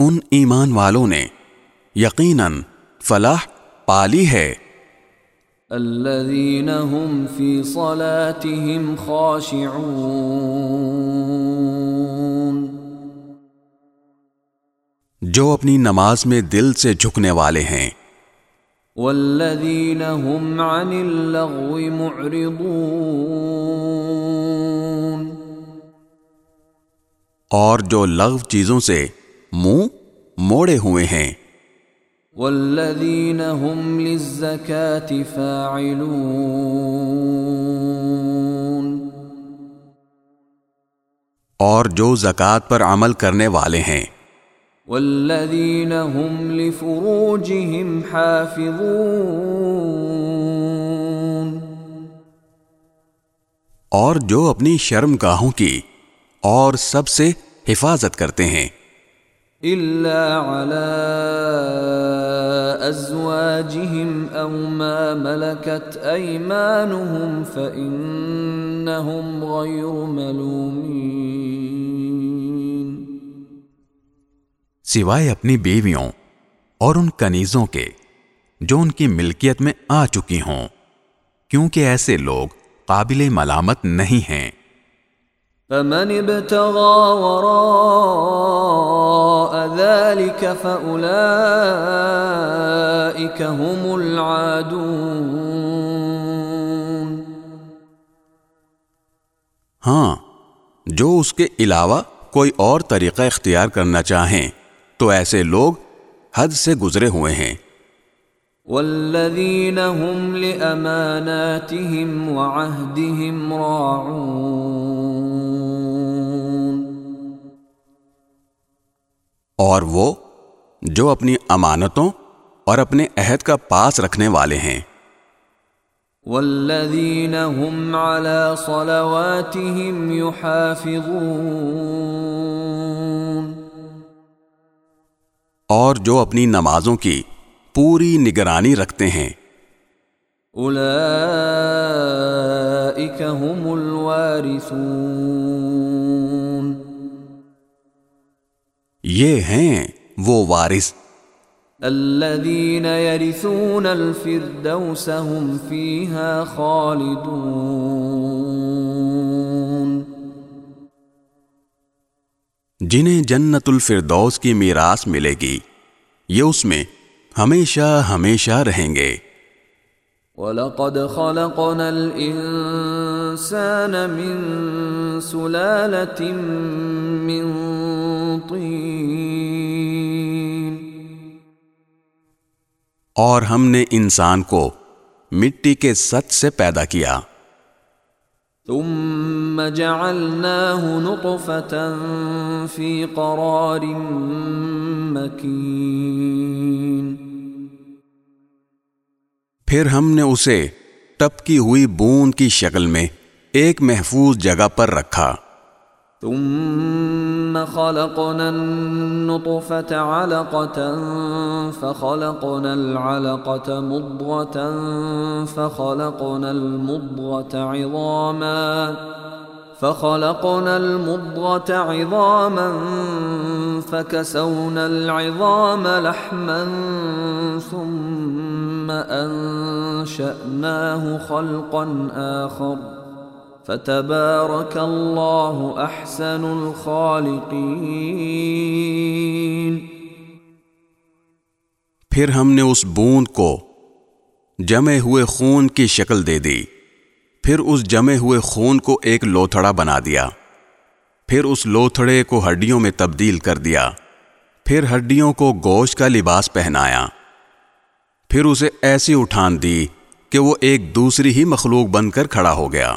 ان ایمان والوں نے یقیناً فلاح پالی ہے۔ الذين هم في صلاتهم خاشعون۔ جو اپنی نماز میں دل سے جھکنے والے ہیں۔ والذين هم عن اللغو معرضون۔ اور جو لغو چیزوں سے منہ موڑے ہوئے ہیں۔ والذين هم للزكاة فاعلون اور جو زکوٰۃ پر عمل کرنے والے ہیں۔ والذين هم لفروجهم حافظون اور جو اپنی شرم گاہوں کی اور سب سے حفاظت کرتے ہیں۔ إلا على أزواجهم أو ما ملكت أيمانهم فإنهم غير ملومين سوائے اپنی بیویوں اور ان کنیزوں کے جو ان کی ملکیت میں آ چکی ہوں، کیونکہ ایسے لوگ قابل ملامت نہیں ہیں۔ فمن ابتغى وراء ذلك فأولئك هم العادون ہاں جو اس کے علاوہ کوئی اور طریقہ اختیار کرنا چاہیں تو ایسے لوگ حد سے گزرے ہوئے ہیں۔ والذين هم لأماناتهم وعهدهم راعون اور وہ جو اپنی امانتوں اور اپنے عہد کا پاس رکھنے والے ہیں۔ والذين هم على صلواتهم يحافظون اور جو اپنی نمازوں کی پوری نگرانی رکھتے ہیں۔ اولئك هم الوارثون یہ ہیں وہ وارث۔ الذين يرثون الفردوس هم فيها خالدون۔ جنہیں جنت الفردوس کی میراث ملے گی یہ اس میں ہمیشہ ہمیشہ رہیں گے۔ وَلَقَدْ خَلَقْنَا الْإِنسَانَ مِنْ سُلَالَةٍ مِّن طِينٍ. اور ہم نے انسان کو مٹی کے ست سے پیدا کیا۔ ثم جعلناه نطفة في قرار مكين. پھر ہم نے اسے ٹپکی ہوئی بوند کی شکل میں ایک محفوظ جگہ پر رکھا۔ ثم خلقنا النطفة علقة فخلقنا العلقة مضغة فخلقنا المضغة عظاما فخلقنا المضغة عظاما فكسونا العظام لحما ثم أنشأناه خلقا آخر فتبارك الله احسن الخالقين پھر ہم نے اس بوند کو جمے ہوئے خون کی شکل دے دی، پھر اس جمے ہوئے خون کو ایک لوتھڑا بنا دیا، پھر اس لوتھڑے کو ہڈیوں میں تبدیل کر دیا، پھر ہڈیوں کو گوشت کا لباس پہنایا، پھر اسے ایسی اٹھان دی کہ وہ ایک دوسری ہی مخلوق بن کر کھڑا ہو گیا۔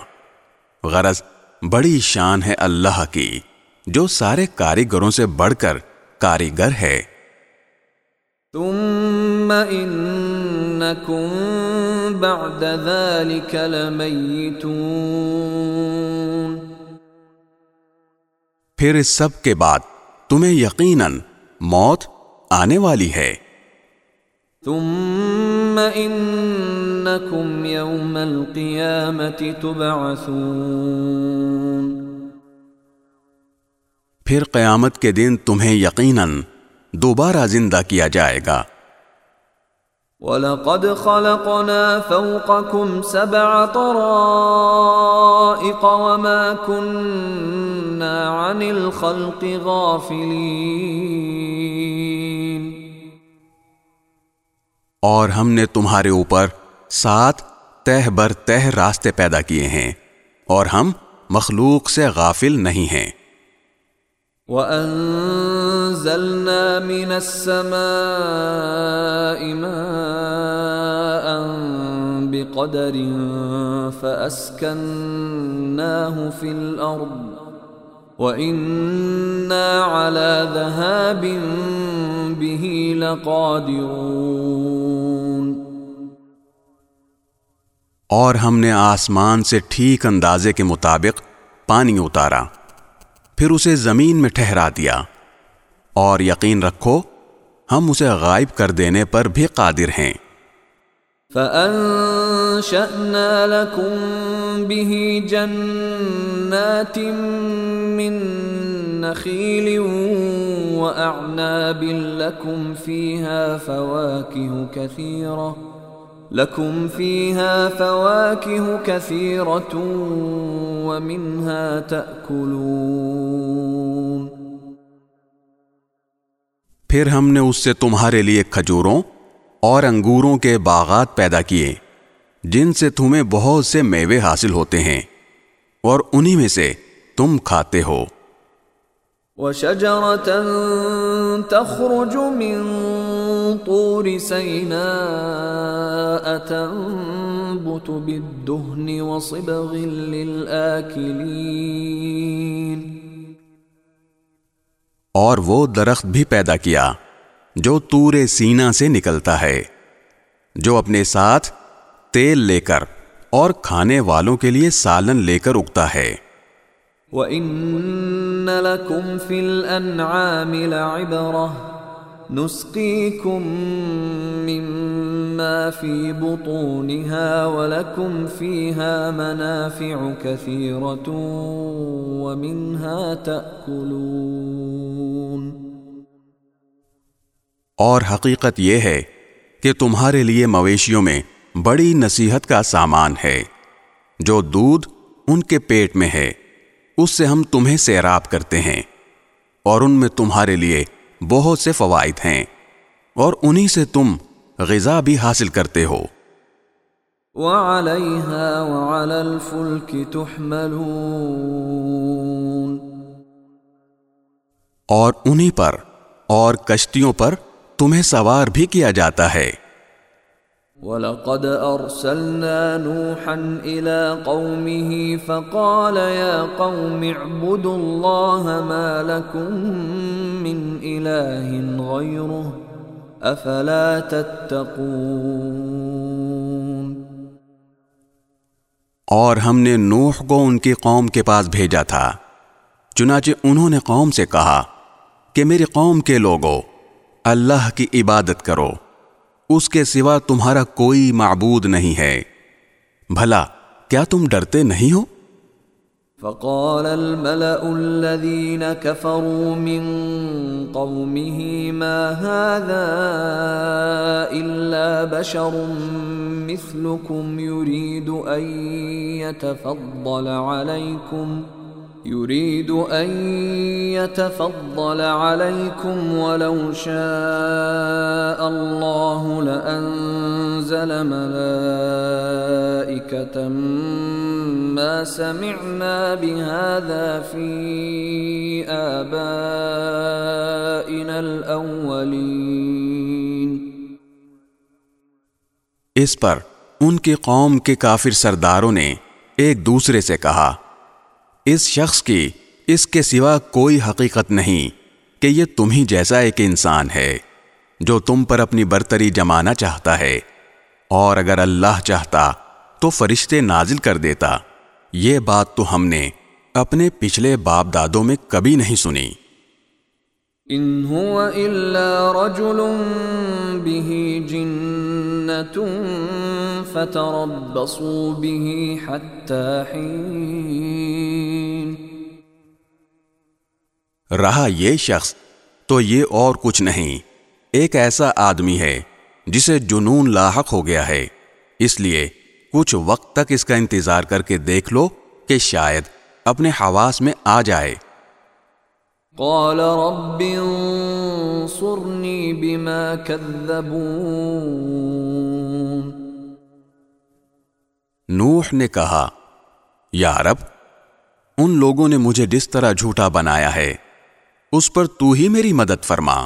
غرض بڑی شان ہے اللہ کی جو سارے کاریگروں سے بڑھ کر کاریگر ہے۔ ثم انکم بعد ذلك لمیتون پھر اس سب کے بعد تمہیں یقیناً موت آنے والی ہے۔ ثم انکم یوم القیامت تبعثون پھر قیامت کے دن تمہیں یقیناً دوبارہ زندہ کیا جائے گا۔ وَلَقَدْ خَلَقْنَا فَوْقَكُمْ سَبْعَ طَرَائِقَ وَمَا كُنَّا عَنِ الْخَلْقِ غَافِلِينَ اور ہم نے تمہارے اوپر سات تہ بر تہ راستے پیدا کیے ہیں اور ہم مخلوق سے غافل نہیں ہیں۔ وَأَنزَلْنَا مِنَ السَّمَاءِ مَاءً بِقَدَرٍ فَأَسْكَنَّاهُ فِي الْأَرْضِ وَإِنَّا عَلَى ذَهَابٍ بِهِ لَقَادِرُونَ اور ہم نے آسمان سے ٹھیک اندازے کے مطابق پانی اتارا۔ پھر اسے زمین میں ٹھہرا دیا۔ اور یقین رکھو، ہم اسے غائب کر دینے پر بھی قادر ہیں۔ فَأَنشَأْنَا لَكُمْ بِهِ جَنَّاتٍ مِّن نَخِيلٍ وَأَعْنَابٍ لَكُمْ فِيهَا فَوَاكِهُ كَثِيرَةٌ لکم فیہا فواکہ کثیرت ومنها تأکلون پھر ہم نے اس سے تمہارے لیے کھجوروں اور انگوروں کے باغات پیدا کیے، جن سے تمہیں بہت سے میوے حاصل ہوتے ہیں، اور انہی میں سے تم کھاتے ہو۔ وَشَجَرَةً تَخْرُجُ مِن طُورِ سَيْنَاءَ تَنبُتُ بِالدُّهْنِ وَصِبْغٍ اور وہ درخت بھی پیدا کیا جو تور سینا سے نکلتا ہے، جو اپنے ساتھ تیل لے کر اور کھانے والوں کے لیے سالن لے کر اگتا ہے۔ وَإِنَّ لَكُمْ فِي الْأَنْعَامِ لَعِبْرَةً نُسْقِيكُم مِّمَّا فِي بُطُونِهَا وَلَكُمْ فِيهَا مَنَافِعُ كَثِيرَةٌ وَمِنْهَا تَأْكُلُونَ۔ اور حقیقت یہ ہے کہ تمہارے لیے مویشیوں میں بڑی نصیحت کا سامان ہے، جو دودھ ان کے پیٹ میں ہے۔ اس سے ہم تمہیں سیراب کرتے ہیں اور ان میں تمہارے لیے بہت سے فوائد ہیں اور انہی سے تم غذا بھی حاصل کرتے ہو۔ وَعَلَيْهَا وَعَلَى الْفُلْكِ تُحْمَلُونَ۔ اور انہی پر اور کشتیوں پر تمہیں سوار بھی کیا جاتا ہے۔ وَلَقَدْ أَرْسَلْنَا نُوحًا إِلَىٰ قَوْمِهِ فَقَالَ يَا قَوْمِ اعْبُدُوا اللَّهَ مَا لَكُم مِّنْ إِلَٰهٍ غَيْرُهُ أَفَلَا تَتَّقُونَ اور ہم نے نوح کو ان کی قوم کے پاس بھیجا تھا۔ چنانچہ انہوں نے قوم سے کہا کہ میری قوم کے لوگوں اللہ کی عبادت کرو۔ اس کے سوا تمہارا کوئی معبود نہیں ہے۔ بھلا، کیا تم ڈرتے نہیں ہو؟ فقال الملأ الذين كفروا من قومه، ما هذا إلا بشر مثلكم، يريد أن يتفضل عليكم. يريد أن يتفضل عليكم ولو شاء الله لأنزل ملائكة ما سمعنا بهذا في آبائنا الأولين. اس پر ان کی قوم کے کافر سرداروں نے ایک دوسرے سے کہا اس شخص کی اس کے سوا کوئی حقیقت نہیں کہ یہ تم ہی جیسا ایک انسان ہے جو تم پر اپنی برتری جمانا چاہتا ہے اور اگر اللہ چاہتا تو فرشتے نازل کر دیتا یہ بات تو ہم نے اپنے پچھلے باپ دادوں میں کبھی نہیں سنی۔ ان هو الا رجل به جنت فتربصوا به حتى حين. رہا یہ شخص تو یہ اور کچھ نہیں، ایک ایسا آدمی ہے جسے جنون لاحق ہو گیا ہے، اس لیے کچھ وقت تک اس کا انتظار کر کے دیکھ لو کہ شاید اپنے حواس میں آ جائے۔ قال رب انصرني بما كذبون نوح نے کہا، یا رب، ان لوگوں نے مجھے جس طرح جھوٹا بنایا ہے، اس پر تو ہی میری مدد فرما۔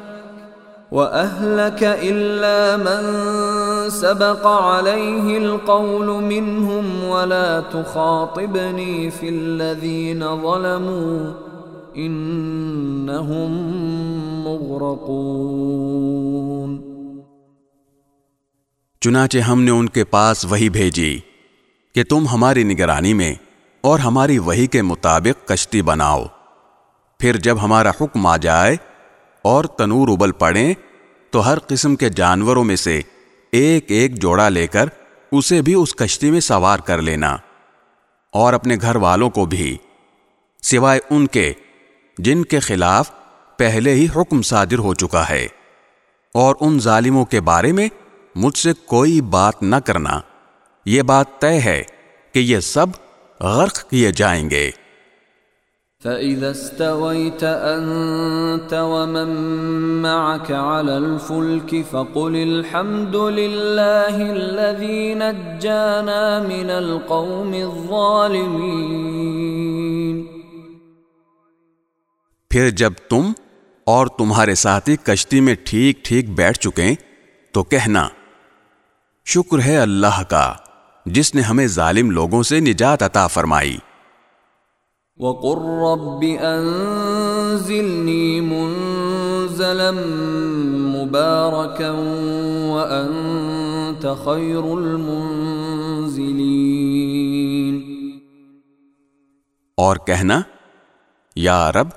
وَأَهْلَكَ إِلَّا مَن سَبَقَ عَلَيْهِ الْقَوْلُ مِنْهُمْ وَلَا تُخَاطِبْنِي فِي الَّذِينَ ظَلَمُوا إِنَّهُمْ مُغْرَقُونَ۔ چنانچہ ہم نے ان کے پاس وہی بھیجی کہ تم ہماری نگرانی میں اور ہماری وہی کے مطابق کشتی بناؤ۔ پھر جب ہمارا حکم آ جائے اور تنور ابل پڑیں تو ہر قسم کے جانوروں میں سے ایک ایک جوڑا لے کر اسے بھی اس کشتی میں سوار کر لینا اور اپنے گھر والوں کو بھی، سوائے ان کے جن کے خلاف پہلے ہی حکم صادر ہو چکا ہے۔ اور ان ظالموں کے بارے میں مجھ سے کوئی بات نہ کرنا۔ یہ بات طے ہے کہ یہ سب غرق کیے جائیں گے۔ فَإِذَا اسْتَوَيْتَ أَنْتَ وَمَن مَّعَكَ عَلَى الْفُلْكِ فَقُلِ الْحَمْدُ لِلَّهِ الَّذِي نَجَّانَا مِنَ الْقَوْمِ الظَّالِمِينَ۔ پھر جب تم اور تمہارے ساتھی کشتی میں ٹھیک ٹھیک بیٹھ چکیں تو کہنا، شکر ہے اللہ کا جس نے ہمیں ظالم لوگوں سے نجات عطا فرمائی۔ وَقُلْ رَبِّ أَنزِلْنِي مُنزَلًا مُبَارَكًا وَأَنْتَ خَيْرُ الْمُنزِلِينَ اور کہنا، یا رب،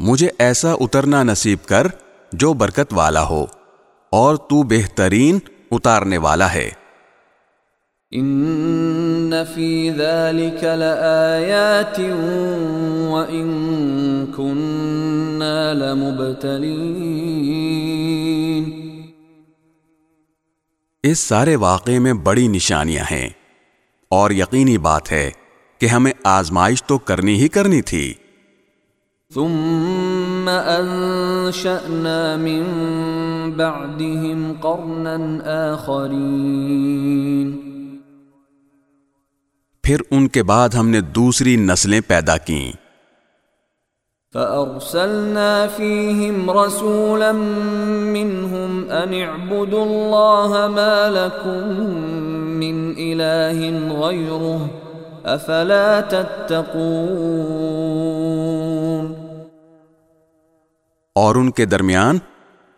مجھے ایسا اترنا نصیب کر جو برکت والا ہو اور تو بہترین اتارنے والا ہے۔ ان فی ذلك لآیات وان كنا لمبتلین اس سارے واقعے میں بڑی نشانیاں ہیں اور یقینی بات ہے کہ ہمیں آزمائش تو کرنی ہی کرنی تھی۔ ثم انشأنا من بعدهم قرنا آخرین پھر ان کے بعد ہم نے دوسری نسلیں پیدا کیں۔ فَأَرْسَلْنَا فِيهِمْ رَسُولًا مِّنْهُمْ أَنِ اعْبُدُوا اللَّهَ مَا لَكُمْ مِّنْ إِلَٰهٍ غَيْرُهُ أَفَلَا تَتَّقُونَ۔ اور ان کے درمیان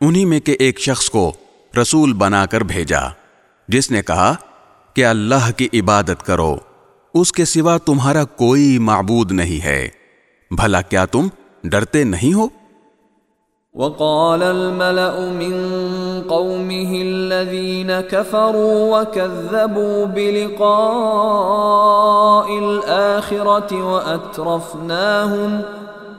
انہی میں کے ایک شخص کو رسول بنا کر بھیجا جس نے کہا کہ اللہ کی عبادت کرو۔ اس کے سوا تمہارا کوئی معبود نہیں ہے۔ بھلا کیا تم ڈرتے نہیں ہو؟ وقال الملأ من قومه الذين كفروا وكذبوا بلقاء الآخرة وأترفناهم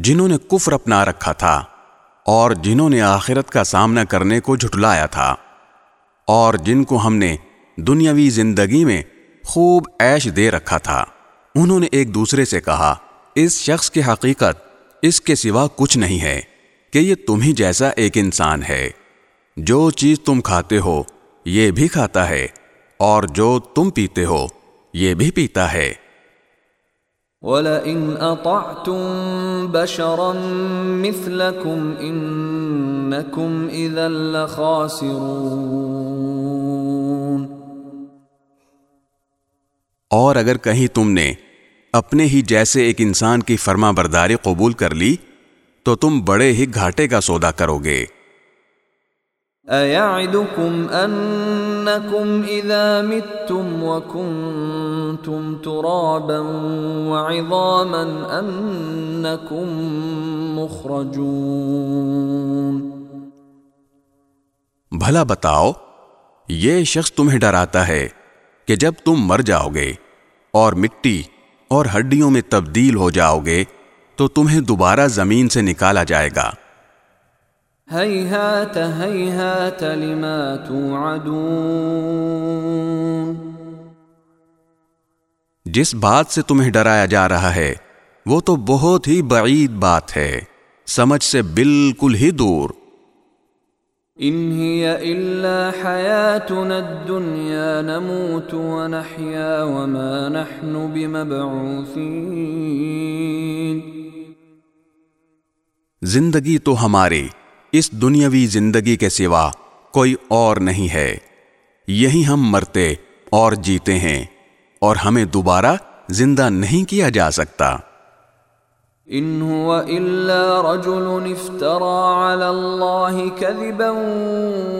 جنہوں نے کفر اپنا رکھا تھا اور جنہوں نے آخرت کا سامنا کرنے کو جھٹلایا تھا اور جن کو ہم نے دنیاوی زندگی میں خوب عیش دے رکھا تھا، انہوں نے ایک دوسرے سے کہا، اس شخص کی حقیقت اس کے سوا کچھ نہیں ہے کہ یہ تم ہی جیسا ایک انسان ہے۔ جو چیز تم کھاتے ہو، یہ بھی کھاتا ہے، اور جو تم پیتے ہو، یہ بھی پیتا ہے۔ وَلَئِنْ أَطَعْتُمْ بَشَرًا مِثْلَكُمْ إِنَّكُمْ إِذًا لَخَاسِرُونَ اور اگر کہیں تم نے اپنے ہی جیسے ایک انسان کی فرما برداری قبول کر لی، تو تم بڑے ہی گھاٹے کا سودا کرو گے۔ أَيَعِدُكُمْ أَنَّكُمْ إِذَا مِتُّمْ وَكُنْتُمْ تُرَابًا وَعِظَامًا أَنَّكُمْ مُخْرَجُونَ بھلا بتاؤ، یہ شخص تمہیں ڈراتا ہے کہ جب تم مر جاؤ گے اور مٹی اور ہڈیوں میں تبدیل ہو جاؤ گے تو تمہیں دوبارہ زمین سے نکالا جائے گا۔ هَيْهَاتَ هَيْهَاتَ لِمَا تُوعَدُونَ. جس بات سے تمہیں ڈرایا جا رہا ہے وہ تو بہت ہی بعید بات ہے سمجھ سے بالکل ہی دور۔ إِنْ هِيَ إِلَّا حَيَاتُنَا الدُّنْيَا نَمُوتُ وَنَحْيَا وَمَا نَحْنُ بِمَبْعُوثِينَ زندگی تو ہماری اس دنیاوی زندگی کے سوا کوئی اور نہیں ہے۔ یہی ہم مرتے اور جیتے ہیں اور ہمیں دوبارہ زندہ نہیں کیا جا سکتا۔ إِنْ هُوَ إِلَّا رَجُلٌ افْتَرَى عَلَى اللَّهِ كَذِبًا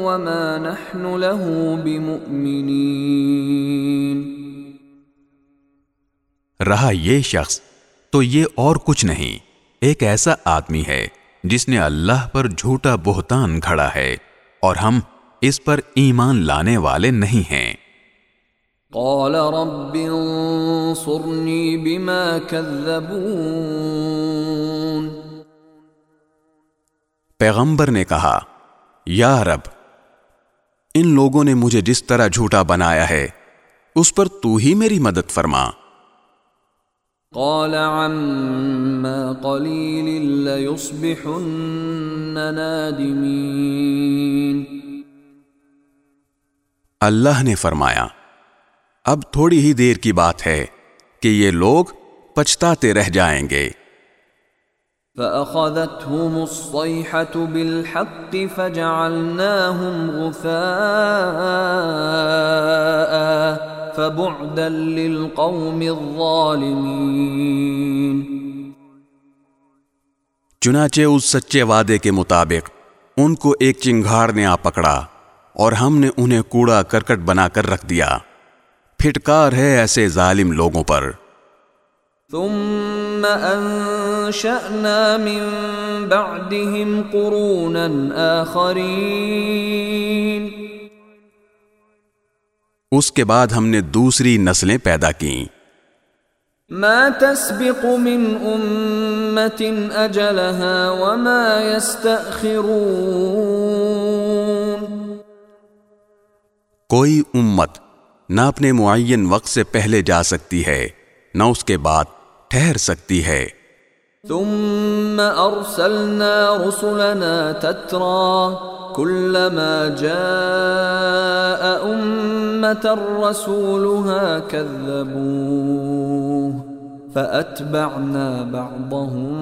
وَمَا نَحْنُ لَهُ بِمُؤْمِنِينَ رہا یہ شخص تو یہ اور کچھ نہیں ایک ایسا آدمی ہے۔ جس نے اللہ پر جھوٹا بہتان کھڑا ہے اور ہم اس پر ایمان لانے والے نہیں ہیں۔ قال رب انصرني بما كذبون پیغمبر نے کہا یا رب ان لوگوں نے مجھے جس طرح جھوٹا بنایا ہے اس پر تو ہی میری مدد فرما۔ قال عما قليل ليصبحن نادمين. اللہ نے فرمایا اب تھوڑی ہی دیر کی بات ہے کہ یہ لوگ پچھتاتے رہ جائیں گے۔ فأخذتهم الصيحة بالحق فجعلناهم غثاء فبعدا للقوم الظالمين. چنانچہ اس سچے وعدے کے مطابق ان کو ایک چنگھاڑ نے آ پکڑا اور ہم نے انہیں کوڑا کرکٹ بنا کر رکھ دیا۔ پھٹکار ہے ایسے ظالم لوگوں پر۔ ثم أنشأنا من بعدهم قرونا آخرين اس کے بعد ہم نے دوسری نسلیں پیدا کیں۔ ما تسبق من أمة أجلها وما يستأخرون۔ کوئی امت نہ اپنے معین وقت سے پہلے جا سکتی ہے نہ اس کے بعد ٹھہر سکتی ہے۔ ثم أرسلنا رسلنا تترى كلما جاء أمة رسولها كذبوه فأتبعنا بعضهم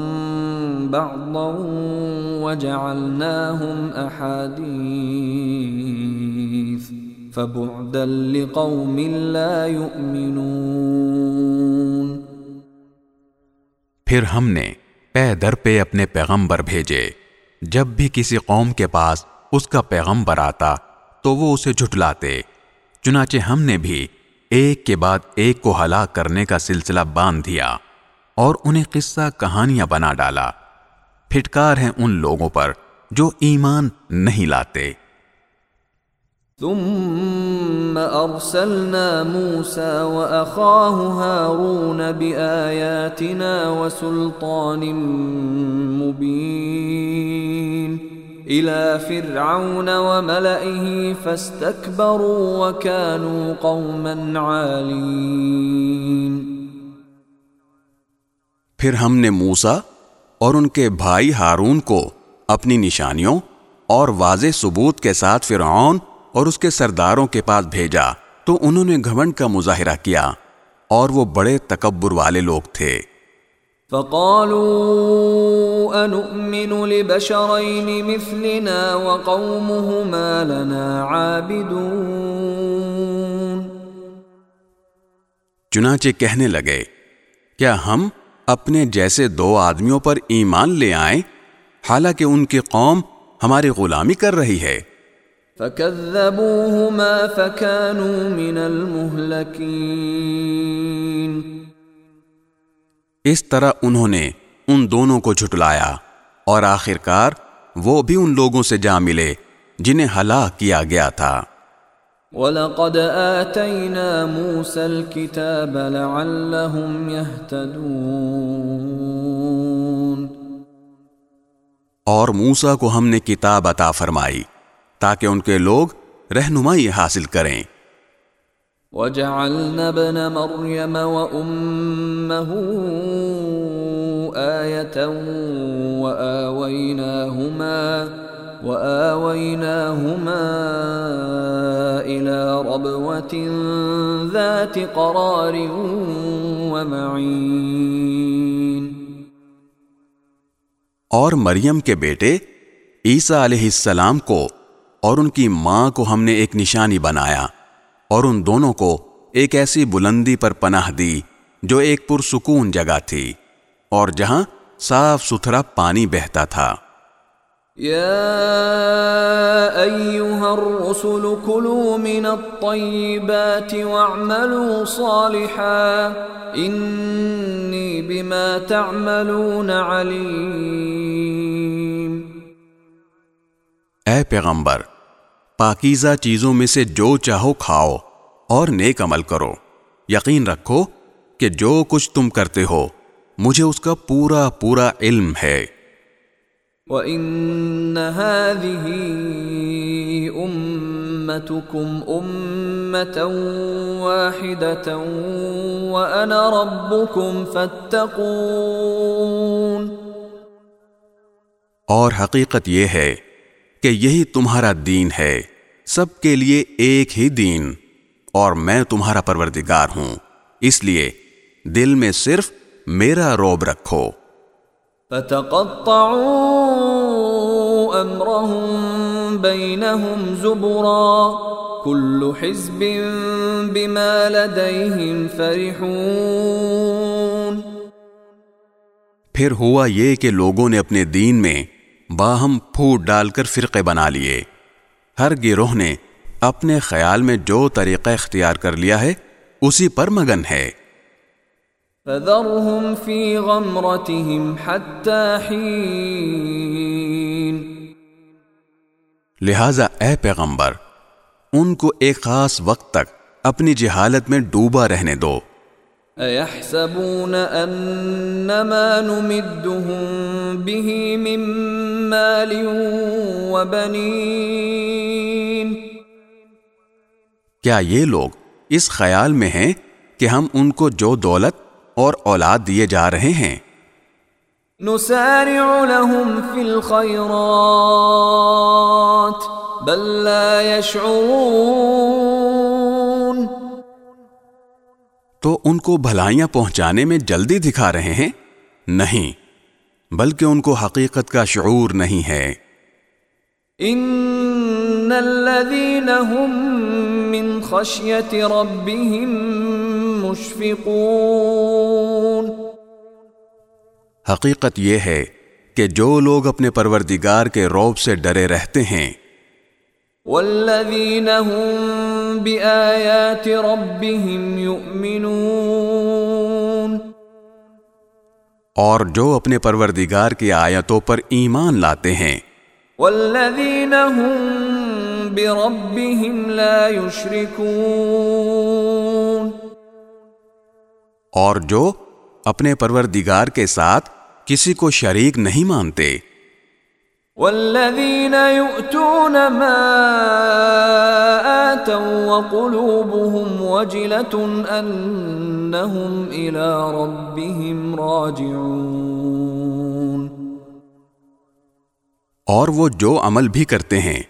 بعضا وجعلناهم أحاديث فبعدا لقوم لا يؤمنون پھر ہم نے پے در پہ اپنے پیغمبر بھیجے جب بھی کسی قوم کے پاس اس کا پیغمبر آتا تو وہ اسے جھٹلاتے۔ چنانچہ ہم نے بھی ایک کے بعد ایک کو ہلاک کرنے کا سلسلہ باندھ دیا اور انہیں قصہ کہانیاں بنا ڈالا۔ پھٹکار ہیں ان لوگوں پر جو ایمان نہیں لاتے۔ ثم ارسلنا موسى واخاه هارون باياتنا وسلطان الى فرعون وملئه فاستكبروا وكانوا قوما عالين. پھر ہم نے موسا اور ان کے بھائی ہارون کو اپنی نشانیوں اور واضح ثبوت کے ساتھ فرعون اور اس کے سرداروں کے پاس بھیجا، تو انہوں نے گھمنڈ کا مظاہرہ کیا اور وہ بڑے تکبر والے لوگ تھے۔ فقالوا انؤمن لبشرين مثلنا وقومهما لنا عابدون چنانچہ کہنے لگے کیا ہم اپنے جیسے دو آدمیوں پر ایمان لے آئیں؟ حالانکہ ان کی قوم ہماری غلامی کر رہی ہے۔ فكذبوهما فكانوا من المهلكين اس طرح انہوں نے ان دونوں کو جھٹلایا اور آخر کار وہ بھی ان لوگوں سے جا ملے جنہیں ہلاک کیا گیا تھا۔ وَلَقَدْ آتَيْنَا مُوسَى الْكِتَابَ لَعَلَّهُمْ يَهْتَدُونَ۔ اور موسا کو ہم نے کتاب عطا فرمائی تاکہ ان کے لوگ رہنمائی حاصل کریں۔ وَجَعَلْنَا ابْنَ مَرْيَمَ وَأُمَّهُ آيَةً وَآوَيْنَاهُمَا وَآوَيْنَاهُمَا إِلَى رَبْوَةٍ ذَاتِ قَرَارٍ وَمَعِينٍ. اور مریم کے بیٹے عیسیٰ علیہ السلام کو اور ان کی ماں کو ہم نے ایک نشانی بنایا۔ اور ان دونوں کو ایک ایسی بلندی پر پناہ دی جو ایک پرسکون جگہ تھی اور جہاں صاف ستھرا پانی بہتا تھا۔ یا ایوہا الرسل کلوا من الطیبات واعملوا صالحا انی بما تعملون علیم۔ اے پیغمبر پاکیزہ چیزوں میں سے جو چاہو کھاؤ اور نیک عمل کرو۔ یقین رکھو کہ جو کچھ تم کرتے ہو مجھے اس کا پورا پورا علم ہے۔ وَإِنَّ هَذِهِ أُمَّتُكُمْ أُمَّةً وَاحِدَةً وَأَنَا رَبُّكُمْ فَاتَّقُونَ۔ اور حقیقت یہ ہے کہ یہی تمہارا دین ہے سب کے لیے ایک ہی دین اور میں تمہارا پروردگار ہوں۔ اس لیے دل میں صرف میرا روب رکھو۔ فتقطعوا امرهم بينهم زبرا كل حزب بما لديهم فرحون۔ پھر ہوا یہ کہ لوگوں نے اپنے دین میں باہم پھوٹ ڈال کر فرقے بنا لیے۔ ہر گروہ نے اپنے خیال میں جو طریقہ اختیار کر لیا ہے اسی پر مگن ہے۔ فذرهم في غمرتهم حتى حين۔ لہذا اے پیغمبر ان کو ایک خاص وقت تک اپنی جہالت میں ڈوبا رہنے دو۔ ايحسبون انما نمدهم به من مال وبنين؟ کیا یہ لوگ اس خیال میں ہیں کہ ہم ان کو جو دولت اور اولاد دیے جا رہے ہیں؟ نسارع لهم في الخيرات بل لا يشعرون. تو ان کو بھلائیاں پہنچانے میں جلدی دکھا رہے ہیں؟ نہیں بلکہ ان کو حقیقت کا شعور نہیں ہے۔ ان الذين هم من خشيه ربهم مشفقون۔ حقیقت یہ ہے کہ جو لوگ اپنے پروردگار کے روب سے ڈرے رہتے ہیں والذین هم بآیات ربهم یؤمنون اور جو اپنے پروردگار کی آیتوں پر ایمان لاتے ہیں۔ والذین هم بربهم لا يشركون اور جو اپنے پروردگار کے ساتھ کسی کو شریک نہیں مانتے۔ والذین یؤتون ما آتوا وقلوبهم وجلة انہم الى ربهم راجعون اور وہ جو عمل بھی کرتے ہیں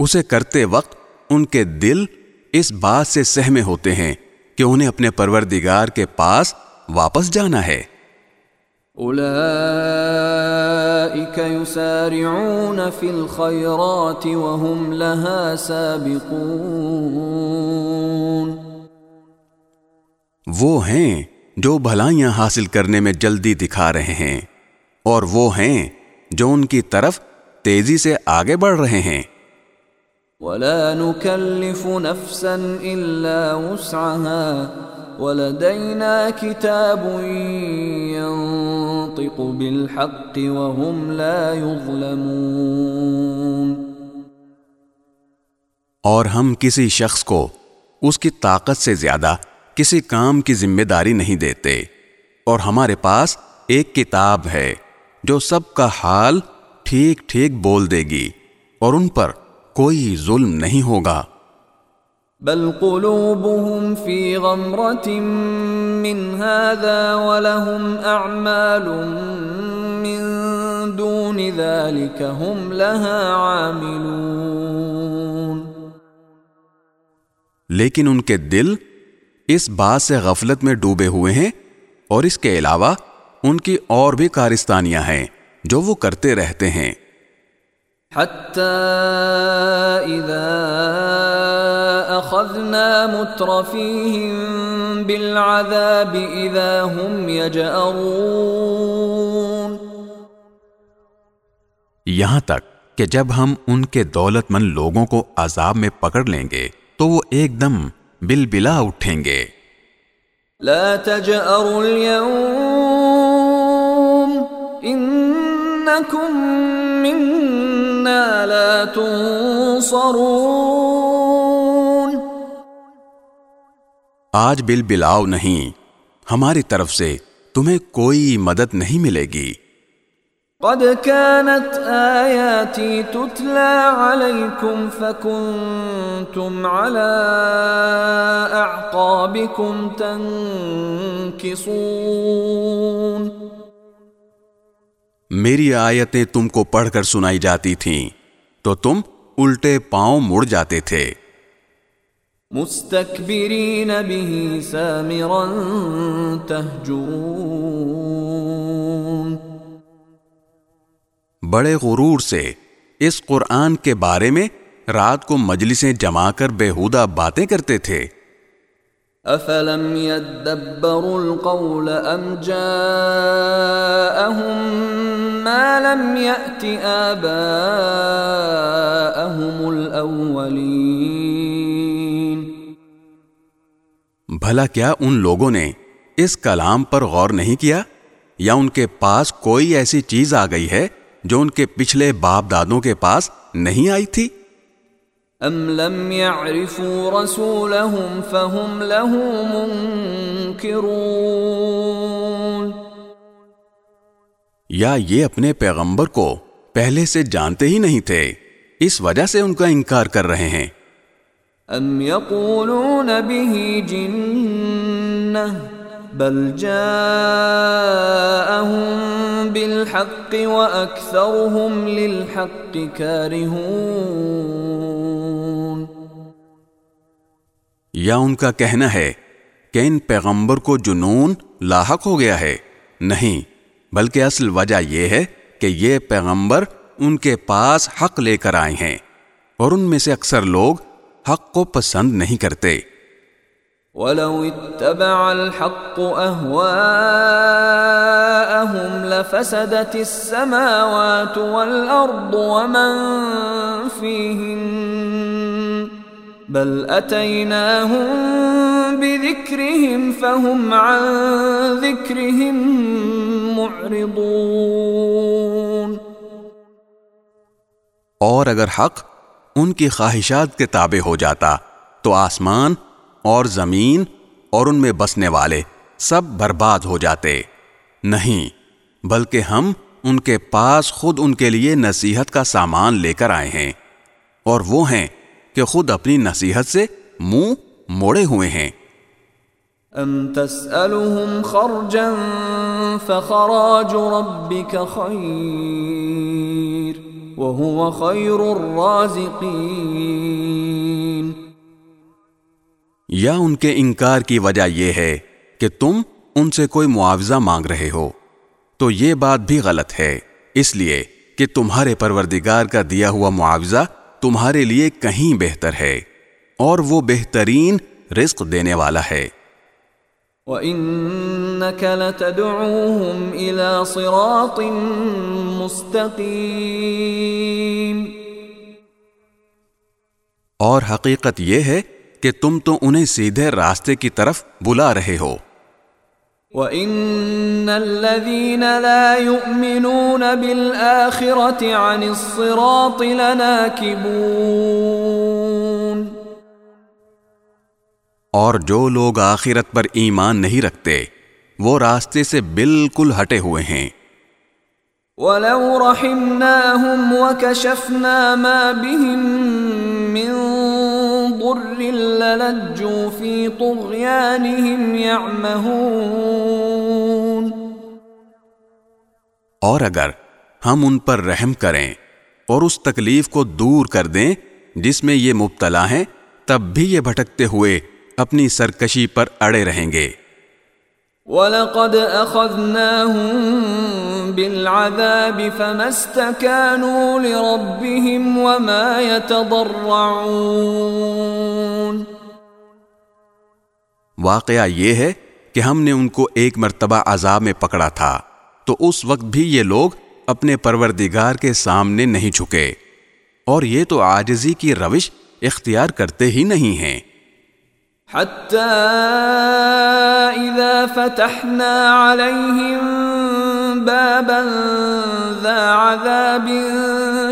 اسے کرتے وقت ان کے دل اس بات سے سہمے ہوتے ہیں کہ انہیں اپنے پروردگار کے پاس واپس جانا ہے۔ اولئیک یسارعون فی الخیرات وهم لها سابقون. وہ ہیں جو بھلائیاں حاصل کرنے میں جلدی دکھا رہے ہیں اور وہ ہیں جو ان کی طرف تیزی سے آگے بڑھ رہے ہیں۔ ولا نكلف نفسا الا وسعها ولدينا كتاب ينطق بالحق وهم لا يظلمون۔ اور ہم کسی شخص کو اس کی طاقت سے زیادہ کسی کام کی ذمہ داری نہیں دیتے۔ اور ہمارے پاس ایک کتاب ہے جو سب کا حال ٹھیک ٹھیک بول دے گی اور ان پر کوئی ظلم نہیں ہوگا۔ بل قلوبهم في غمرة من هذا ولهم أعمال من دون ذلك هم لها عاملون۔ لیکن ان کے دل اس بات سے غفلت میں ڈوبے ہوئے ہیں اور اس کے علاوہ ان کی اور بھی کارستانیاں ہیں جو وہ کرتے رہتے ہیں۔ حتى إذا أخذنا مترفيهم بالعذاب إذا هم يجأرون. یہاں تک کہ جب ہم ان کے دولت مند لوگوں کو عذاب میں پکڑ لیں گے تو وہ ایک دم بل بلا اٹھیں گے۔ لا تجأروا اليوم إنكم لا تنصرون۔ آج بل بلاؤ نہیں ہماری طرف سے تمہیں کوئی مدد نہیں ملے گی۔ قد كانت آياتي تتلى عليكم فكنتم على أعقابكم تنكصون۔ میری آیتیں تم کو پڑھ کر سنائی جاتی تھیں تو تم الٹے پاؤں مڑ جاتے تھے۔ مستكبرين به سامرا تهجرون۔ بڑے غرور سے اس قرآن کے بارے میں رات کو مجلسیں جما کر بےحودہ باتیں کرتے تھے۔ افلم يدبروا القول ام جاءهم ما لم يأت آباءهم الاولين بھلا کیا ان لوگوں نے اس کلام پر غور نہیں کیا؟ یا ان کے پاس کوئی ایسی چیز آ گئی ہے جو ان کے پچھلے باپ دادوں کے پاس نہیں آئی تھی؟ ام لم يعرفوا رسولهم فهم له منكرون یا یہ اپنے پیغمبر کو پہلے سے جانتے ہی نہیں تھے اس وجہ سے ان کا انکار کر رہے ہیں۔ ام يقولون به جنة بل جاءهم بالحق وأكثرهم للحق كارهون یا ان کا کہنا ہے کہ ان پیغمبر کو جنون لاحق ہو گیا ہے۔ نہیں، بلکہ اصل وجہ یہ ہے کہ یہ پیغمبر ان کے پاس حق لے کر آئے ہیں اور ان میں سے اکثر لوگ حق کو پسند نہیں کرتے۔ ولو اتبع الحق أهواءهم لفسدت السماوات والأرض ومن فيهن بل أتيناهم بذكرهم فهم عن ذكرهم معرضون. اور اگر حق ان کی خواہشات کے تابع ہو جاتا، تو آسمان اور زمین اور ان میں بسنے والے سب برباد ہو جاتے۔ نہیں، بلکہ ہم ان کے پاس خود ان کے لیے نصیحت کا سامان لے کر آئے ہیں، اور وہ ہیں کہ خود اپنی نصیحت سے منہ موڑے ہوئے ہیں۔ ام تسألهم خرجا فخراج ربك خير وهو خير الرازقين۔ یا ان کے انکار کی وجہ یہ ہے کہ تم ان سے کوئی معاوضہ مانگ رہے ہو۔ تو یہ بات بھی غلط ہے۔ اس لیے کہ تمہارے پروردگار کا دیا ہوا معاوضہ تمہارے لیے کہیں بہتر ہے اور وہ بہترین رزق دینے والا ہے۔ وَإِنَّكَ لَتَدْعُوهُمْ إِلَى صِرَاطٍ مُسْتَقِيمٍ۔ اور حقیقت یہ ہے کہ تم تو انہیں سیدھے راستے کی طرف بلا رہے ہو۔ وَإِنَّ الَّذِينَ لَا يُؤْمِنُونَ بِالْآخِرَةِ عَنِ الصِّرَاطِ لَنَاكِبُونَ اور جو لوگ آخرت پر ایمان نہیں رکھتے وہ راستے سے بالکل ہٹے ہوئے ہیں۔ وَلَوْ رَحِمْنَاهُمْ وَكَشَفْنَا مَا بِهِمْ مِنْ ضر للجوا في طغيانهم يعمهون۔ اور اگر ہم ان پر رحم کریں اور اس تکلیف کو دور کر دیں جس میں یہ مبتلا ہیں، تب بھی یہ بھٹکتے ہوئے اپنی سرکشی پر اڑے رہیں گے۔ وَلَقَدْ أَخَذْنَاهُمْ بِالْعَذَابِ فَمَا اسْتَكَانُوا لِرَبِّهِمْ وَمَا يَتَضَرَّعُونَ واقعہ یہ ہے کہ ہم نے ان کو ایک مرتبہ عذاب میں پکڑا تھا، تو اس وقت بھی یہ لوگ اپنے پروردگار کے سامنے نہیں جھکے۔ اور یہ تو عاجزی کی روش اختیار کرتے ہی نہیں ہیں۔ حتى إذا فتحنا عليهم بابا ذا عذاب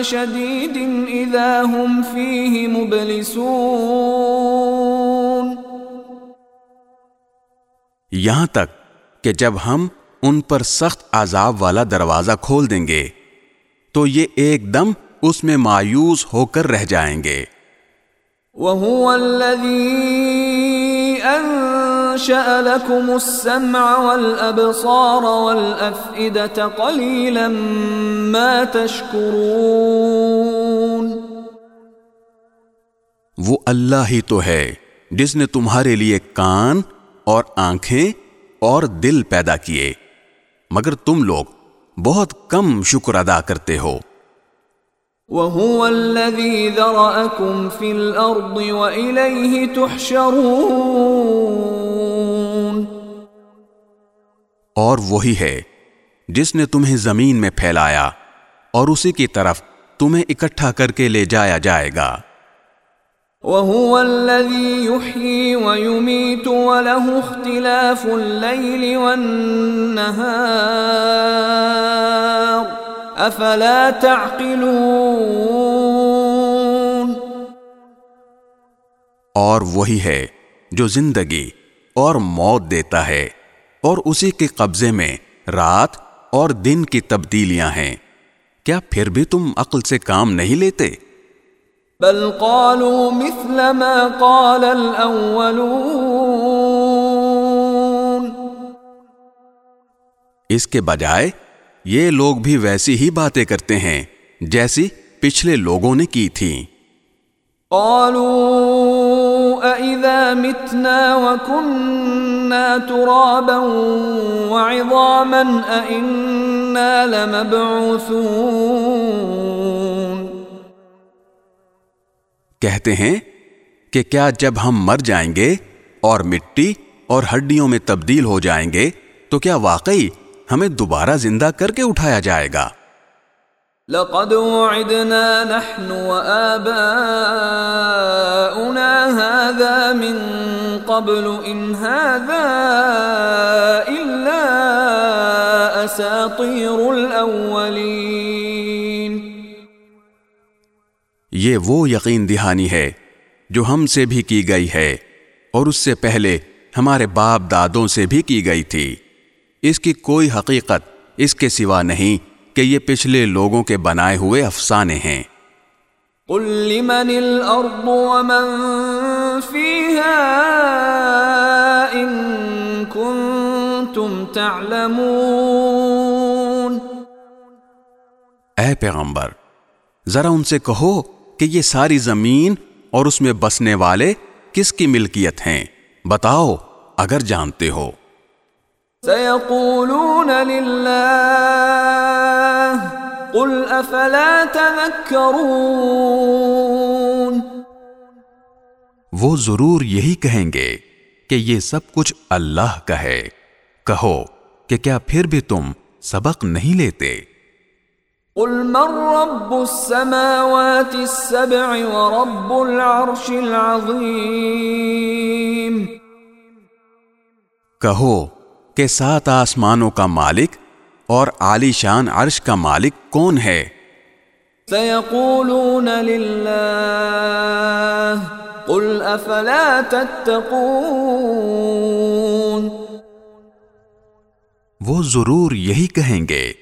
شديد إذا هم فيه مبلسون. یہاں تک کہ جب ہم ان پر سخت عذاب والا دروازہ کھول دیں گے، تو یہ ایک دم اس میں مایوس ہو کر رہ جائیں گے۔ وهو الذي أنشأ لكم السمع والأبصار والأفئدة قليلا ما تشكرون وہ اللہ ہی تو ہے جس نے تمہارے لیے کان اور آنکھیں اور دل پیدا کیے۔ مگر تم لوگ بہت کم شکر ادا کرتے ہو۔ وهو الذي ذرأكم في الأرض وإليه تحشرون اور وہی ہے جس نے تمہیں زمین میں پھیلایا اور اسی کی طرف تمہیں اکٹھا کر کے لے جایا جائے گا۔ وهو الذي يحيي ويميت وله اختلاف الليل والنهار۔ افلا تعقلون؟ اور وہی ہے جو زندگی اور موت دیتا ہے اور اسی کے قبضے میں رات اور دن کی تبدیلیاں ہیں۔ کیا پھر بھی تم عقل سے کام نہیں لیتے؟ بل قالوا مثل ما قال الاولون اس کے بجائے یہ لوگ بھی ویسی ہی باتیں کرتے ہیں جیسی پچھلے لوگوں نے کی تھی قالوا أَإِذَا مِتْنَا وَكُنَّا تُرَابًا وَعِظَامًا أَإِنَّا لَمَبْعُثُونَ کہتے ہیں کہ کیا جب ہم مر جائیں گے اور مٹی اور ہڈیوں میں تبدیل ہو جائیں گے تو کیا واقعی ہمیں دوبارہ زندہ کر کے اٹھایا جائے گا۔ لقد وعدنا نحن وآباؤنا هذا من قبل إن هذا إلا اساطیر الاولین یہ وہ یقین دہانی ہے جو ہم سے بھی کی گئی ہے اور اس سے پہلے ہمارے باپ دادوں سے بھی کی گئی تھی۔ اس کی کوئی حقیقت اس کے سوا نہیں کہ یہ پچھلے لوگوں کے بنائے ہوئے افسانے ہیں۔ قل لمن الارض ومن فيها ان كنتم تعلمون۔ اے پیغمبر ذرا ان سے کہو کہ یہ ساری زمین اور اس میں بسنے والے کس کی ملکیت ہیں؟ بتاؤ اگر جانتے ہو۔ سيقولون لله قل افلا تذكرون وہ ضرور یہی کہیں گے کہ یہ سب کچھ اللہ کا ہے۔ کہو کہ کیا پھر بھی تم سبق نہیں لیتے؟ قل من رب السماوات السبع ورب العرش العظيم کہو کہ سات آسمانوں کا مالک اور عالی شان عرش کا مالک کون ہے؟ سيقولون لله قل افلا تتقون۔ وہ ضرور یہی کہیں گے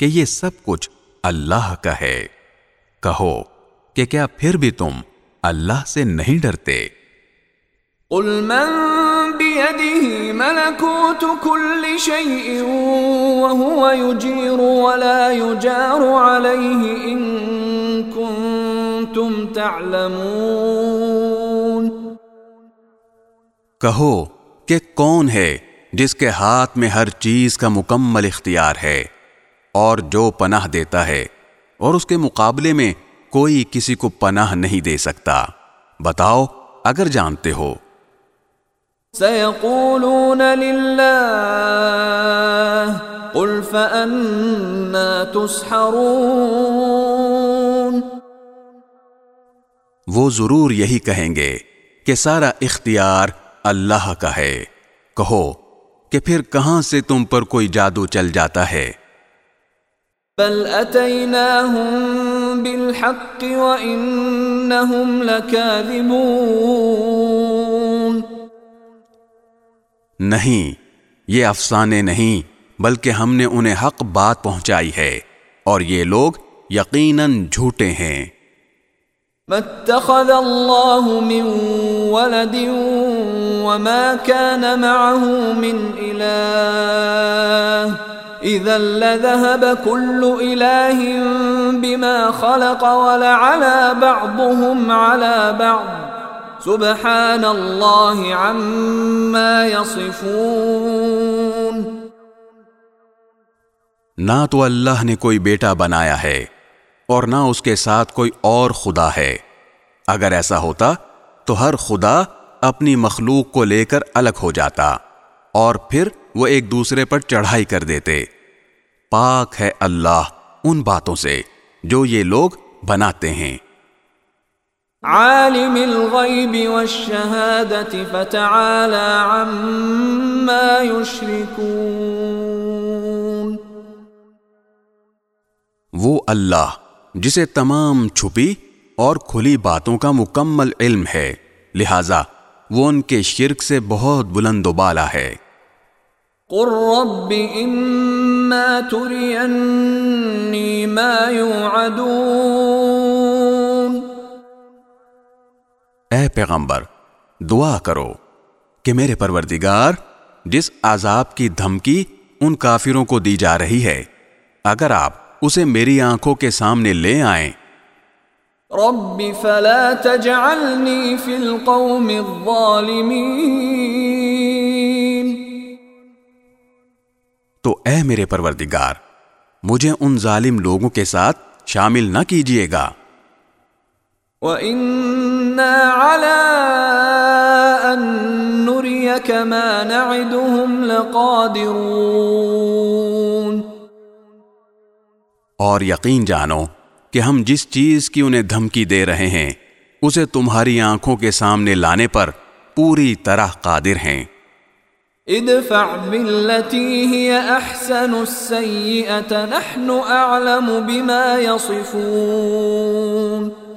کہ یہ سب کچھ اللہ کا ہے۔ کہو کہ کیا پھر بھی تم اللہ سے نہیں ڈرتے؟ قل من بيده ملكوت كل شيء وهو يجير ولا يجار عليه إن كنتم تعلمون. کہو کہ کون ہے جس کے ہاتھ میں ہر چیز کا مکمل اختیار ہے اور جو پناہ دیتا ہے اور اس کے مقابلے میں کوئی کسی کو پناہ نہیں دے سکتا؟ بتاؤ، اگر جانتے ہو۔ سيقولون لله قل فأنا تسحرون وہ ضرور یہی کہیں گے کہ سارا اختیار اللہ کا ہے۔ کہو کہ پھر کہاں سے تم پر کوئی جادو چل جاتا ہے؟ بل أتيناهم بالحق وإنهم لكاذبون نہیں، یہ افسانے نہیں، بلکہ ہم نے انہیں حق بات پہنچائی ہے، اور یہ لوگ یقیناً جھوٹے ہیں۔ ما اتخذ الله من ولد وما كان معه من إله، إذا لذهب كل إله بما خلق ولعلى بعضهم على بعض. سبحان الله عما يصفون نہ تو اللہ نے کوئی بیٹا بنایا ہے اور نہ اس کے ساتھ کوئی اور خدا ہے۔ اگر ایسا ہوتا تو ہر خدا اپنی مخلوق کو لے کر الگ ہو جاتا اور پھر وہ ایک دوسرے پر چڑھائی کر دیتے۔ پاک ہے اللہ ان باتوں سے جو یہ لوگ بناتے ہیں۔ عالم الغيب والشهادة فتعالى عما يشركون. وہ اللہ جسے تمام چھپی اور کھلی باتوں کا مکمل علم ہے لہذا وہ ان کے شرک سے بہت بلند و بالا ہے۔ قل رب إما تريني ما يوعدون۔ اے پیغمبر دعا کرو کہ میرے پروردگار جس عذاب کی دھمکی ان کافروں کو دی جا رہی ہے اگر آپ اسے میری آنکھوں کے سامنے لے آئیں۔ رب فلا تجعلني في القوم الظالمين تو اے میرے پروردگار مجھے ان ظالم لوگوں کے ساتھ شامل نہ کیجیے گا۔ وَإِنَّا عَلَىٰ أَن نُّرِيَكَ مَا نَعِدُهُمْ لَقَادِرُونَ اور یقین جانو کہ ہم جس چیز کی انہیں دھمکی دے رہے ہیں اسے تمہاری آنکھوں کے سامنے لانے پر پوری طرح قادر ہیں۔ ادفع بالتي هي احسن السيئه نحن اعلم بما يصفون۔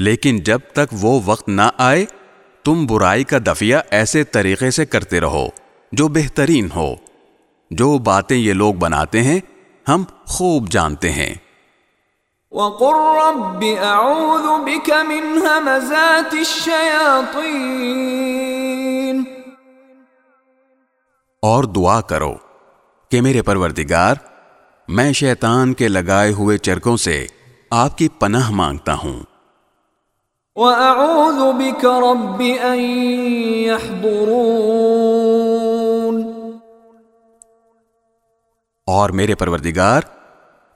لیکن جب تک وہ وقت نہ آئے تم برائی کا دفیہ ایسے طریقے سے کرتے رہو جو بہترین ہو۔ جو باتیں یہ لوگ بناتے ہیں ہم خوب جانتے ہیں۔ وقل رب اعوذ بك من همزات الشياطين۔ اور دعا کرو کہ میرے پروردگار میں شیطان کے لگائے ہوئے چرکوں سے آپ کی پناہ مانگتا ہوں۔ واعوذ بك رب ان يحضرون اور میرے پروردگار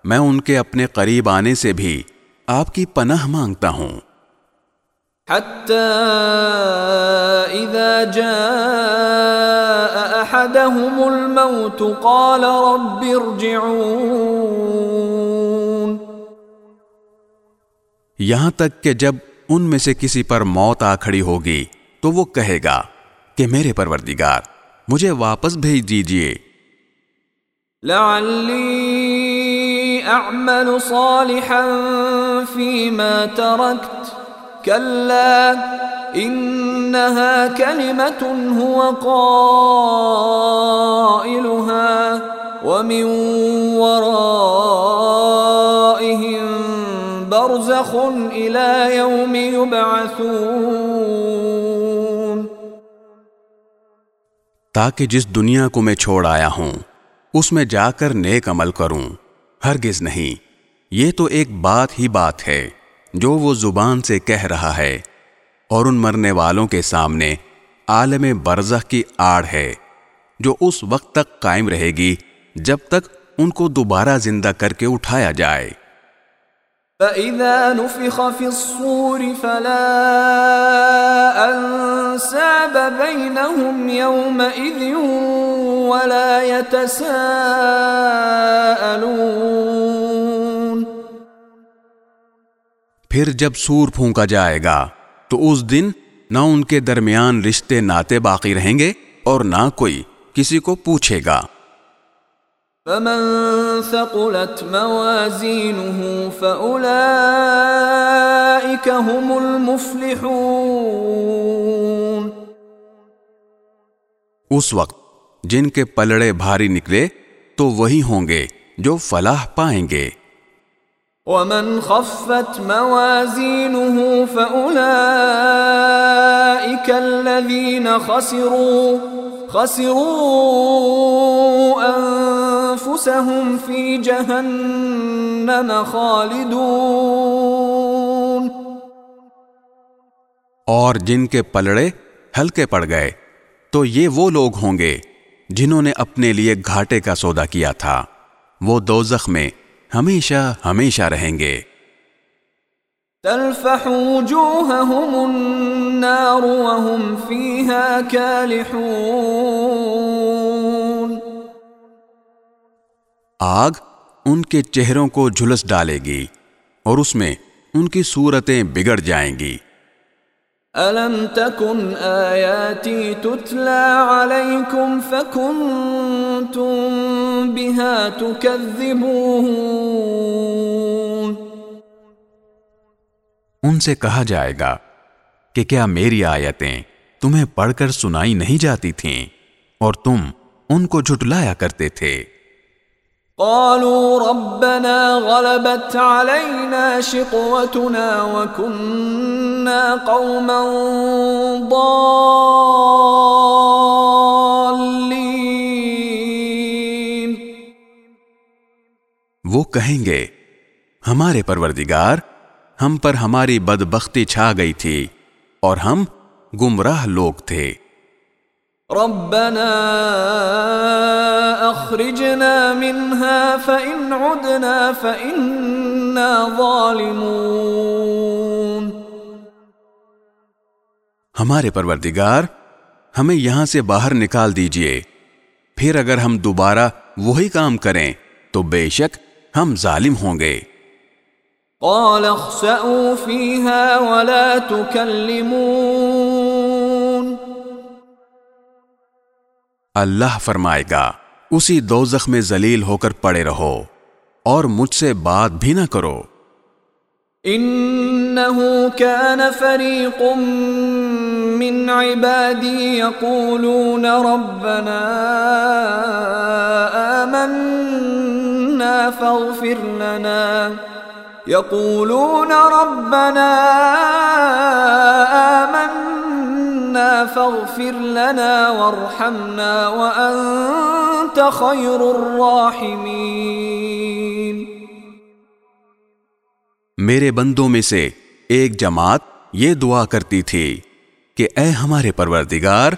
میں ان کے اپنے قریب آنے سے بھی آپ کی پناہ مانگتا ہوں۔ حتى اذا جاء احدهم الموت قال رب ارجعون یہاں تک کہ جب ان میں سے کسی پر موت آ کھڑی ہوگی تو وہ کہے گا کہ میرے پروردگار، مجھے واپس بھیج دیجیے۔ لعلی اعمل صالحا فيما تركت كلا انها كلمه هو قائلها ومن ورائهم برزخ الى يوم يبعثون۔ تاکہ جس دنیا کو میں چھوڑ آیا ہوں، اس میں جا کر نیک عمل کروں۔ ہرگز نہیں، یہ تو ایک بات ہی بات ہے جو وہ زبان سے کہہ رہا ہے۔ اور ان مرنے والوں کے سامنے عالم برزخ کی آڑ ہے، جو اس وقت تک قائم رہے گی جب تک ان کو دوبارہ زندہ کر کے اٹھایا جائے۔ فَإِذَا نُفِخَ فِي الصُّورِ فَلَا أَنْسَابَ بَيْنَهُمْ يَوْمَئِذٍ وَلَا يَتَسَاءَلُونَ پھر جب سور پھونکا جائے گا، تو اس دن نہ ان کے درمیان رشتے ناتے باقی رہیں گے اور نہ کوئی کسی کو پوچھے گا۔ فمن ثقلت موازينه فأولئك هم المفلحون اس وقت جن کے پلڑے بھاری نکلے تو وہی ہوں گے جو فلاح پائیں گے۔ ومن خفت موازينه فأولئك الذين خسروا خسروا أنفسهم في جهنم خالدون. اور جن کے پلڑے ہلکے پڑ گئے، تو یہ وہ لوگ ہوں گے جنہوں نے اپنے لیے گھاٹے کا سودا کیا تھا۔ وہ دوزخ میں ہمیشہ ہمیشہ رہیں گے۔ تلفح وجوههم النار وهم فيها كالحون. آگ ان کے چہروں کو جھلس ڈالے گی اور اس میں ان کی صورتیں بگڑ جائیں گی۔ ألم تكن آياتي تتلى عليكم فكنتم بها تكذبون ان سے کہا جائے گا کہ کیا میری آیتیں تمہیں پڑھ کر سنائی نہیں جاتی تھیں اور تم ان کو جھٹلایا کرتے تھے۔ قالوا ربنا غلبت علينا شقوتنا وكنا قوما ضالين۔ وہ کہیں گے ہمارے پروردگار ہم پر ہماری بدبختی چھا گئی تھی اور ہم گمراہ لوگ تھے۔ ربنا اخرجنا منها فإن عدنا فإنا ظالمون۔ ہمارے پروردگار ہمیں یہاں سے باہر نکال دیجیے۔ پھر اگر ہم دوبارہ وہی کام کریں تو بے شک ہم ظالم ہوں گے۔ قال اخسأوا فيها ولا تكلمون اللہ فرمائے گا اسی دوزخ میں ذلیل ہو کر پڑے رہو اور مجھ سے بات بھی نہ کرو۔ انه كان فريق من عبادي يقولون ربنا آمنا فاغفر لنا۔ يقولون ربنا آمنا فاغفر لنا وارحمنا وأنت خير الراحمين. میرے بندوں میں سے ایک جماعت یہ دعا کرتی تھی کہ اے ہمارے پروردگار،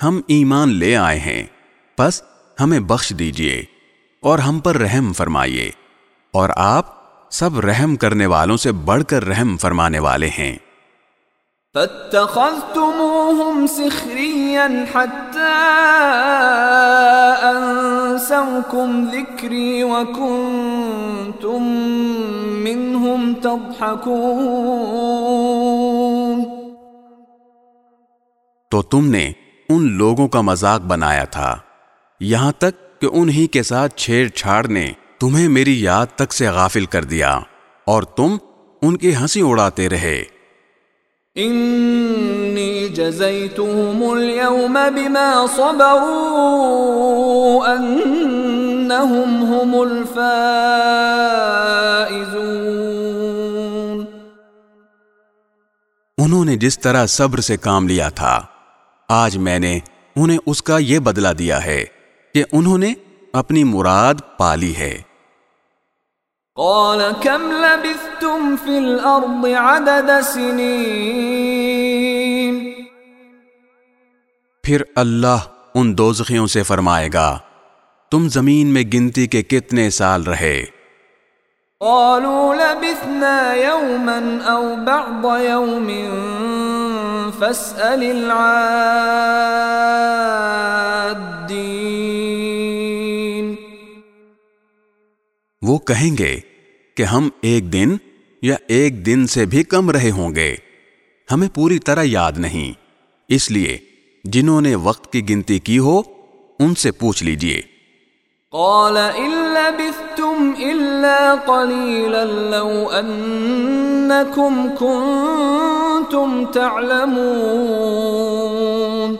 ہم ایمان لے آئے ہیں بس ہمیں بخش دیجیے اور ہم پر رحم فرمائیے اور آپ سب رحم کرنے والوں سے بڑھ کر رحم فرمانے والے ہیں۔ فاتخذتموهم سخريا حتى أنسوكم ذكري وكنتم منهم تضحكون۔ تو تم نے ان لوگوں کا مذاق بنایا تھا۔ یہاں تک کہ انہی کے ساتھ چھیڑ چھاڑ نے تمہیں میری یاد تک سے غافل کر دیا اور تم ان کی ہنسی اڑاتے رہے۔ انی جزیتهم اليوم بما صبروا انہم هم الفائزون۔ انہوں نے جس طرح صبر سے کام لیا تھا آج میں نے انہیں اس کا یہ بدلہ دیا ہے کہ انہوں نے اپنی مراد پالی ہے۔ قال كم لبثتم في الارض عدد سنين؟ پھر اللہ ان دوزخیوں سے فرمائے گا تم زمین میں گنتی کے کتنے سال رہے؟ قالوا لبثنا يوما او بعض يوم فاسأل العادين. وہ کہیں گے کہ ہم ایک دن یا ایک دن سے بھی کم رہے ہوں گے۔ ہمیں پوری طرح یاد نہیں۔ اس لیے جنہوں نے وقت کی گنتی کی ہو ان سے پوچھ لیجیے۔ قال ان لبثتم الا قليلا لو انكم كنتم تعلمون۔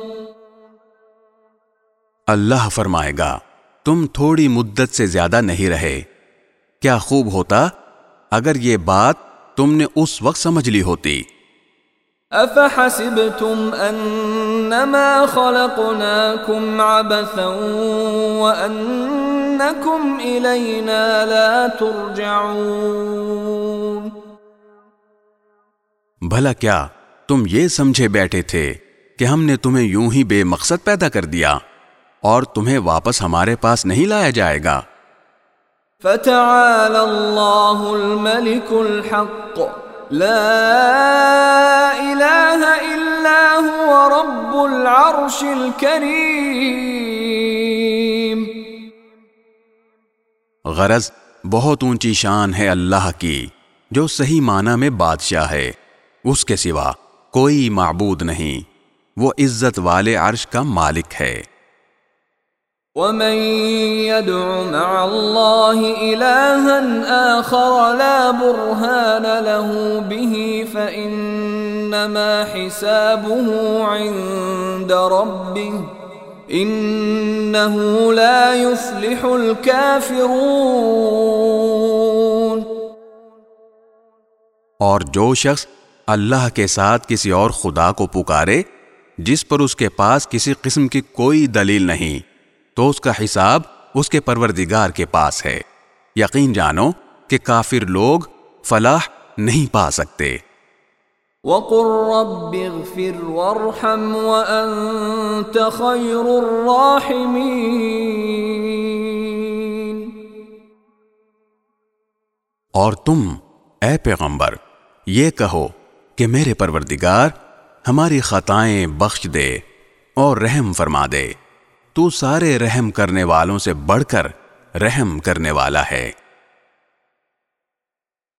اللہ فرمائے گا تم تھوڑی مدت سے زیادہ نہیں رہے۔ کیا خوب ہوتا اگر یہ بات تم نے اس وقت سمجھ لی ہوتی۔ افحسبتم انما خلقناكم عبثا وانكم الينا لا ترجعون۔ بھلا کیا تم یہ سمجھے بیٹھے تھے کہ ہم نے تمہیں یوں ہی بے مقصد پیدا کر دیا اور تمہیں واپس ہمارے پاس نہیں لایا جائے گا؟ فتعالى الله الملك الحق. لا اله الا هو رب العرش الكريم. غرض بہت اونچی شان ہے اللہ کی، جو صحیح معنی میں بادشاہ ہے۔ اس کے سوا کوئی معبود نہیں، وہ عزت والے عرش کا مالک ہے۔ ومن يدع مع الله إلها آخر لا برهان له به فإنما حسابه عند ربه إنه لا يفلح الكافرون۔ اور جو شخص اللہ کے ساتھ کسی اور خدا کو پکارے، جس پر اس کے پاس کسی قسم کی کوئی دلیل نہیں تو اس کا حساب اس کے پروردگار کے پاس ہے۔ یقین جانو کہ کافر لوگ فلاح نہیں پا سکتے۔ وقل رب اغفر وارحم وأنت خير الراحمين۔ اور تم اے پیغمبر یہ کہو کہ میرے پروردگار ہماری خطائیں بخش دے اور رحم فرما دے۔ تو سارے رحم کرنے والوں سے بڑھ کر رحم کرنے والا ہے۔